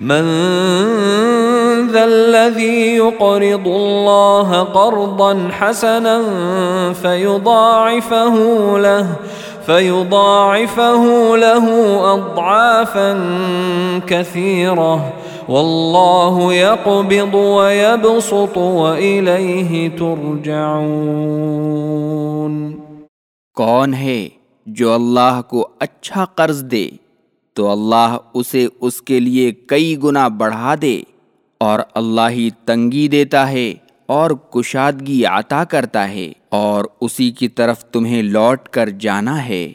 من ذا الذي يقرض الله قرضا حسنا فيضاعفه له فيضاعفه له اضعافا كثيره والله يقبض ويبسط واليه ترجعون कौन है जो अल्लाह को अच्छा कर्ज दे تو اللہ اسے اس کے لیے کئی گنا بڑھا دے اور اللہ ہی تنگی دیتا ہے اور کشادگی عطا کرتا ہے اور اسی کی طرف تمہیں لوٹ کر جانا ہے۔